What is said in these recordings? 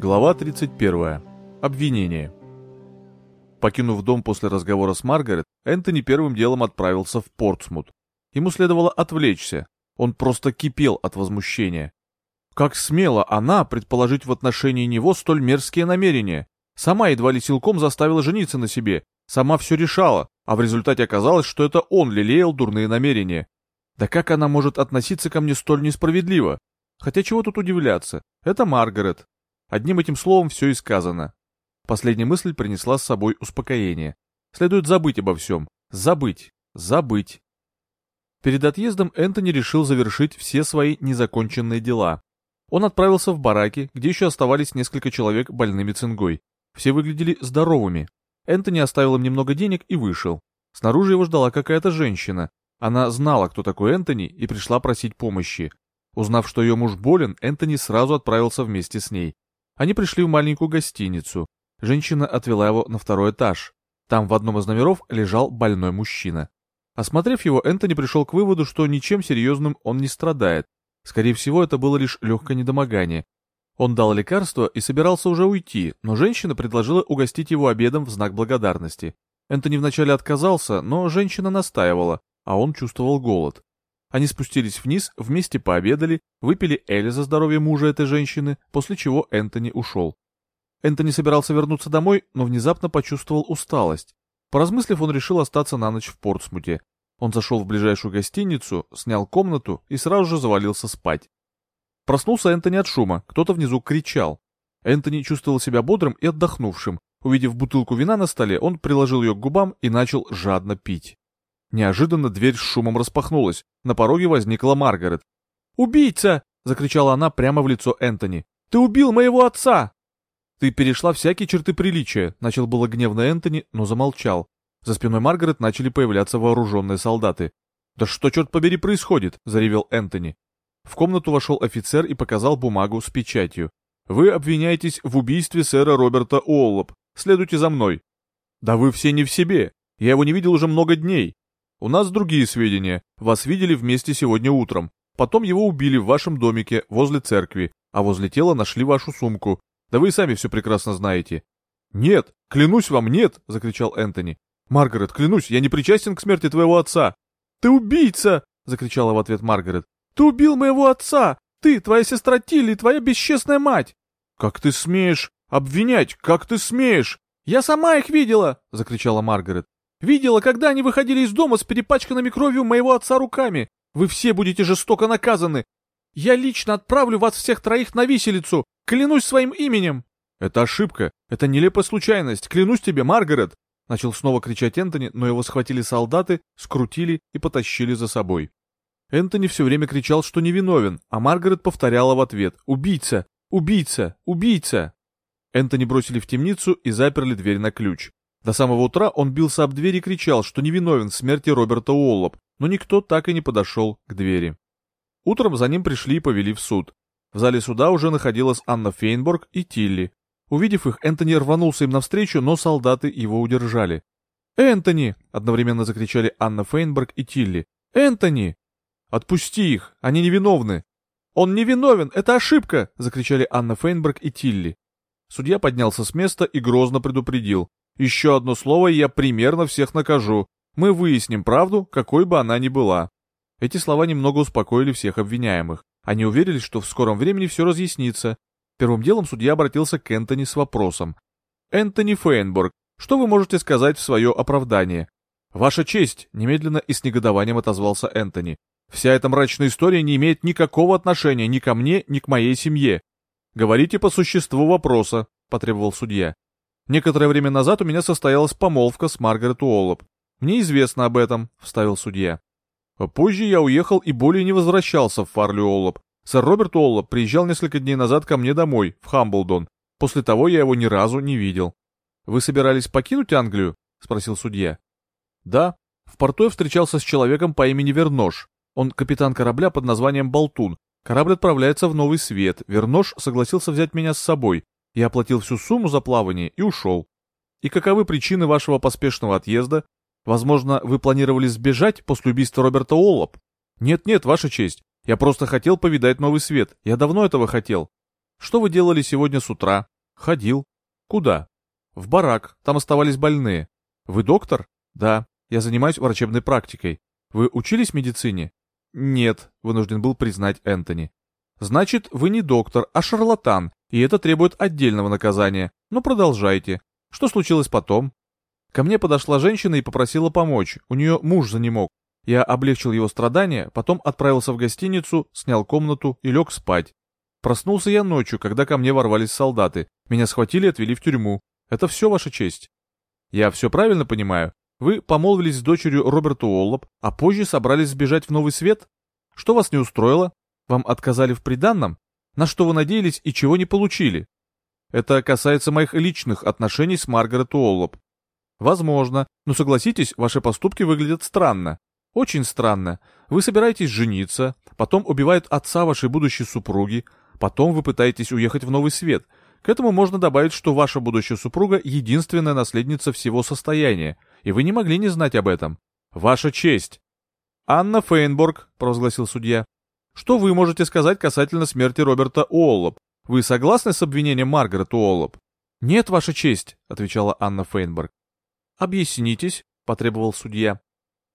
Глава 31. Обвинение. Покинув дом после разговора с Маргарет, Энтони первым делом отправился в Портсмут. Ему следовало отвлечься. Он просто кипел от возмущения. Как смело она предположить в отношении него столь мерзкие намерения? Сама едва ли силком заставила жениться на себе, сама все решала, а в результате оказалось, что это он лелеял дурные намерения. Да как она может относиться ко мне столь несправедливо? Хотя чего тут удивляться? Это Маргарет. Одним этим словом все и сказано. Последняя мысль принесла с собой успокоение. Следует забыть обо всем. Забыть. Забыть. Перед отъездом Энтони решил завершить все свои незаконченные дела. Он отправился в бараки, где еще оставались несколько человек больными цингой. Все выглядели здоровыми. Энтони оставил им немного денег и вышел. Снаружи его ждала какая-то женщина. Она знала, кто такой Энтони, и пришла просить помощи. Узнав, что ее муж болен, Энтони сразу отправился вместе с ней. Они пришли в маленькую гостиницу. Женщина отвела его на второй этаж. Там в одном из номеров лежал больной мужчина. Осмотрев его, Энтони пришел к выводу, что ничем серьезным он не страдает. Скорее всего, это было лишь легкое недомогание. Он дал лекарство и собирался уже уйти, но женщина предложила угостить его обедом в знак благодарности. Энтони вначале отказался, но женщина настаивала, а он чувствовал голод. Они спустились вниз, вместе пообедали, выпили Эли за здоровье мужа этой женщины, после чего Энтони ушел. Энтони собирался вернуться домой, но внезапно почувствовал усталость. Поразмыслив, он решил остаться на ночь в Портсмуте. Он зашел в ближайшую гостиницу, снял комнату и сразу же завалился спать. Проснулся Энтони от шума, кто-то внизу кричал. Энтони чувствовал себя бодрым и отдохнувшим. Увидев бутылку вина на столе, он приложил ее к губам и начал жадно пить. Неожиданно дверь с шумом распахнулась. На пороге возникла Маргарет. «Убийца!» — закричала она прямо в лицо Энтони. «Ты убил моего отца!» «Ты перешла всякие черты приличия», — начал было гневно Энтони, но замолчал. За спиной Маргарет начали появляться вооруженные солдаты. «Да что, черт побери, происходит?» — заревел Энтони. В комнату вошел офицер и показал бумагу с печатью. «Вы обвиняетесь в убийстве сэра Роберта Уоллоп. Следуйте за мной». «Да вы все не в себе. Я его не видел уже много дней. У нас другие сведения. Вас видели вместе сегодня утром. Потом его убили в вашем домике возле церкви, а возле тела нашли вашу сумку. Да вы и сами все прекрасно знаете. Нет, клянусь вам, нет, закричал Энтони. Маргарет, клянусь, я не причастен к смерти твоего отца. Ты убийца, закричала в ответ Маргарет. Ты убил моего отца. Ты, твоя сестра Тилли, твоя бесчестная мать. Как ты смеешь обвинять? Как ты смеешь? Я сама их видела, закричала Маргарет. Видела, когда они выходили из дома с перепачканными кровью моего отца руками. Вы все будете жестоко наказаны. Я лично отправлю вас всех троих на виселицу. Клянусь своим именем!» «Это ошибка. Это нелепая случайность. Клянусь тебе, Маргарет!» Начал снова кричать Энтони, но его схватили солдаты, скрутили и потащили за собой. Энтони все время кричал, что невиновен, а Маргарет повторяла в ответ «Убийца! Убийца! Убийца!». Энтони бросили в темницу и заперли дверь на ключ. До самого утра он бился об дверь и кричал, что невиновен в смерти Роберта Уоллоп, но никто так и не подошел к двери. Утром за ним пришли и повели в суд. В зале суда уже находилась Анна Фейнборг и Тилли. Увидев их, Энтони рванулся им навстречу, но солдаты его удержали. «Энтони!» — одновременно закричали Анна Фейнборг и Тилли. «Энтони!» «Отпусти их! Они невиновны!» «Он невиновен! Это ошибка!» — закричали Анна Фейнберг и Тилли. Судья поднялся с места и грозно предупредил. «Еще одно слово, и я примерно всех накажу. Мы выясним правду, какой бы она ни была». Эти слова немного успокоили всех обвиняемых. Они уверились, что в скором времени все разъяснится. Первым делом судья обратился к Энтони с вопросом. «Энтони Фейнборг, что вы можете сказать в свое оправдание?» «Ваша честь!» — немедленно и с негодованием отозвался Энтони. «Вся эта мрачная история не имеет никакого отношения ни ко мне, ни к моей семье. Говорите по существу вопроса», — потребовал судья. «Некоторое время назад у меня состоялась помолвка с Маргарет Уоллоп. Мне известно об этом», — вставил судья. Позже я уехал и более не возвращался в Фарли Оллоп. Сэр Роберт Оллоп приезжал несколько дней назад ко мне домой, в Хамблдон. После того я его ни разу не видел. «Вы собирались покинуть Англию?» — спросил судья. «Да. В порту я встречался с человеком по имени Вернош. Он капитан корабля под названием Болтун. Корабль отправляется в Новый Свет. Вернош согласился взять меня с собой. Я оплатил всю сумму за плавание и ушел. И каковы причины вашего поспешного отъезда? Возможно, вы планировали сбежать после убийства Роберта Уоллоп? Нет-нет, ваша честь. Я просто хотел повидать новый свет. Я давно этого хотел. Что вы делали сегодня с утра? Ходил. Куда? В барак. Там оставались больные. Вы доктор? Да. Я занимаюсь врачебной практикой. Вы учились медицине? Нет, вынужден был признать Энтони. Значит, вы не доктор, а шарлатан, и это требует отдельного наказания. Но продолжайте. Что случилось потом? Ко мне подошла женщина и попросила помочь. У нее муж занемог. Я облегчил его страдания, потом отправился в гостиницу, снял комнату и лег спать. Проснулся я ночью, когда ко мне ворвались солдаты. Меня схватили и отвели в тюрьму. Это все, Ваша честь. Я все правильно понимаю? Вы помолвились с дочерью Роберта Уоллоп, а позже собрались сбежать в новый свет? Что вас не устроило? Вам отказали в приданном? На что вы надеялись и чего не получили? Это касается моих личных отношений с Маргарет Уоллоп. Возможно, но согласитесь, ваши поступки выглядят странно. Очень странно. Вы собираетесь жениться, потом убивают отца вашей будущей супруги, потом вы пытаетесь уехать в новый свет. К этому можно добавить, что ваша будущая супруга единственная наследница всего состояния, и вы не могли не знать об этом. Ваша честь. Анна Фейнборг, провозгласил судья. Что вы можете сказать касательно смерти Роберта Уоллоп? Вы согласны с обвинением Маргарет Уоллоп? Нет, ваша честь, отвечала Анна Фейнборг. Объяснитесь, потребовал судья.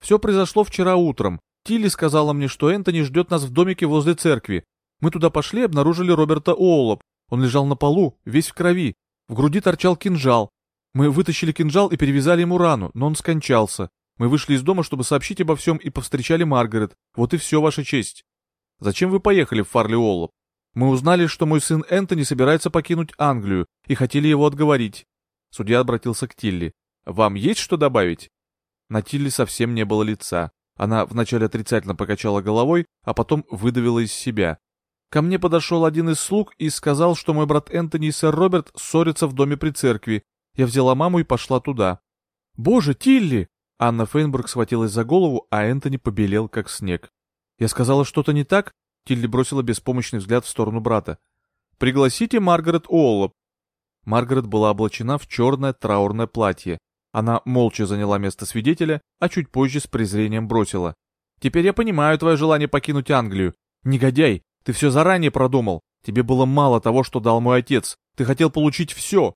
Все произошло вчера утром. Тилли сказала мне, что Энтони ждет нас в домике возле церкви. Мы туда пошли и обнаружили Роберта Оулоп. Он лежал на полу, весь в крови. В груди торчал кинжал. Мы вытащили кинжал и перевязали ему рану, но он скончался. Мы вышли из дома, чтобы сообщить обо всем, и повстречали Маргарет. Вот и все, ваша честь. Зачем вы поехали в Фарли Уоллоп? Мы узнали, что мой сын Энтони собирается покинуть Англию, и хотели его отговорить. Судья обратился к Тилли. Вам есть что добавить? На Тилли совсем не было лица. Она вначале отрицательно покачала головой, а потом выдавила из себя. Ко мне подошел один из слуг и сказал, что мой брат Энтони и сэр Роберт ссорятся в доме при церкви. Я взяла маму и пошла туда. «Боже, Тилли!» Анна Фейнбург схватилась за голову, а Энтони побелел, как снег. «Я сказала что-то не так?» Тилли бросила беспомощный взгляд в сторону брата. «Пригласите Маргарет Уоллоп». Маргарет была облачена в черное траурное платье, она молча заняла место свидетеля, а чуть позже с презрением бросила. «Теперь я понимаю твое желание покинуть Англию. Негодяй, ты все заранее продумал. Тебе было мало того, что дал мой отец. Ты хотел получить все.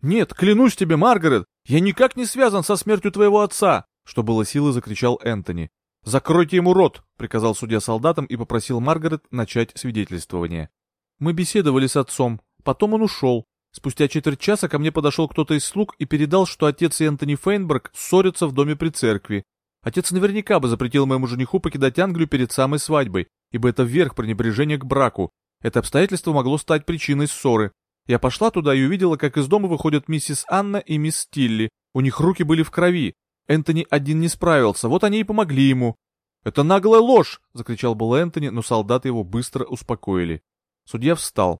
Нет, клянусь тебе, Маргарет, я никак не связан со смертью твоего отца!» Что было силы, закричал Энтони. «Закройте ему рот!» — приказал судья солдатам и попросил Маргарет начать свидетельствование. «Мы беседовали с отцом. Потом он ушел. Спустя четверть часа ко мне подошел кто-то из слуг и передал, что отец и Энтони Фейнберг ссорятся в доме при церкви. Отец наверняка бы запретил моему жениху покидать Англию перед самой свадьбой, ибо это верх пренебрежения к браку. Это обстоятельство могло стать причиной ссоры. Я пошла туда и увидела, как из дома выходят миссис Анна и мисс Стилли. У них руки были в крови. Энтони один не справился, вот они и помогли ему. «Это наглая ложь!» — закричал был Энтони, но солдаты его быстро успокоили. Судья встал.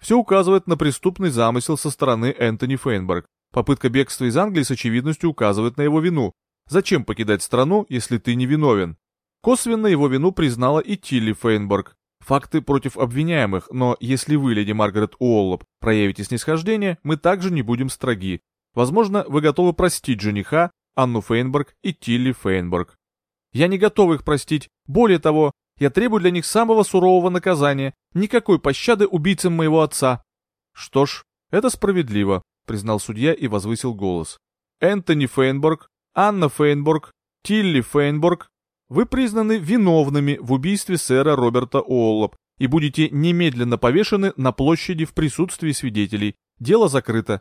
Все указывает на преступный замысел со стороны Энтони Фейнберг. Попытка бегства из Англии с очевидностью указывает на его вину. Зачем покидать страну, если ты не виновен? Косвенно его вину признала и Тилли Фейнберг. Факты против обвиняемых, но если вы, леди Маргарет Уоллоп, проявите снисхождение, мы также не будем строги. Возможно, вы готовы простить жениха, Анну Фейнберг и Тилли Фейнберг. Я не готов их простить. Более того, я требую для них самого сурового наказания, никакой пощады убийцам моего отца. Что ж, это справедливо, признал судья и возвысил голос. Энтони Фейнборг, Анна Фейнборг, Тилли Фейнборг, вы признаны виновными в убийстве сэра Роберта Уоллоп и будете немедленно повешены на площади в присутствии свидетелей. Дело закрыто.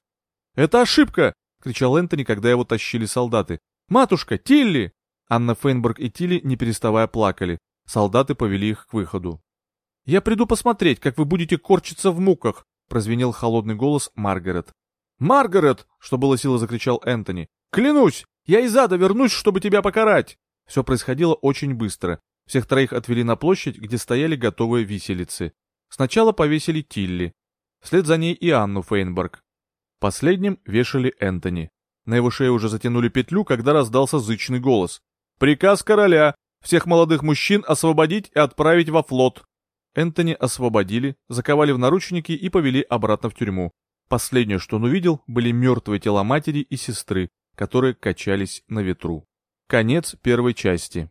Это ошибка, кричал Энтони, когда его тащили солдаты. Матушка, Тилли! Анна Фейнборг и Тилли, не переставая, плакали. Солдаты повели их к выходу. «Я приду посмотреть, как вы будете корчиться в муках», — прозвенел холодный голос Маргарет. «Маргарет!» — что было силы, закричал Энтони. «Клянусь, я из ада вернусь, чтобы тебя покарать!» Все происходило очень быстро. Всех троих отвели на площадь, где стояли готовые виселицы. Сначала повесили Тилли. Вслед за ней и Анну Фейнберг. Последним вешали Энтони. На его шее уже затянули петлю, когда раздался зычный голос. «Приказ короля! Всех молодых мужчин освободить и отправить во флот. Энтони освободили, заковали в наручники и повели обратно в тюрьму. Последнее, что он увидел, были мертвые тела матери и сестры, которые качались на ветру. Конец первой части.